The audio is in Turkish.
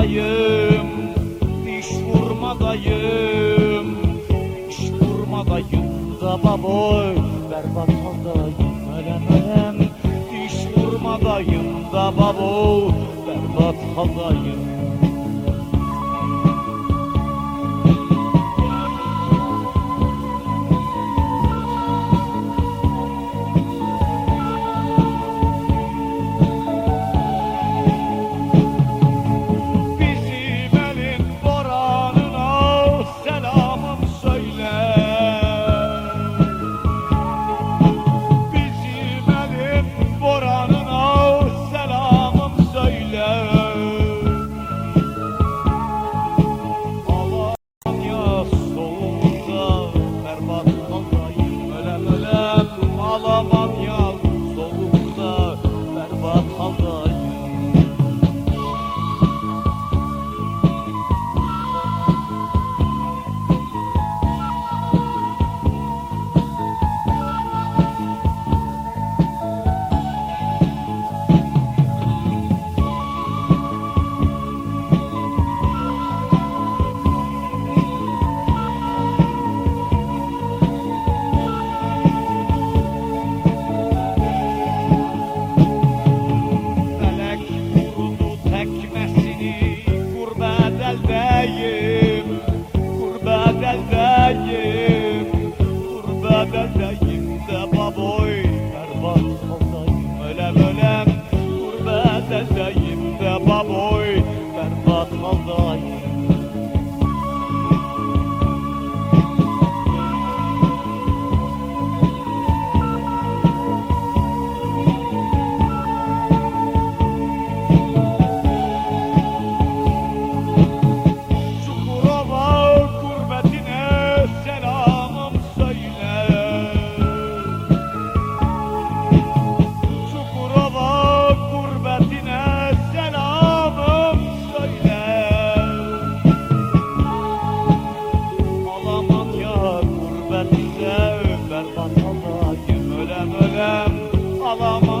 vurmadayım, iş vurmadayım, iş vurmadayım da baboy, berbat haldayım ölem ölem, iş vurmadayım da baboy, berbat haldayım. Aman Allah güm ölem ölem alamam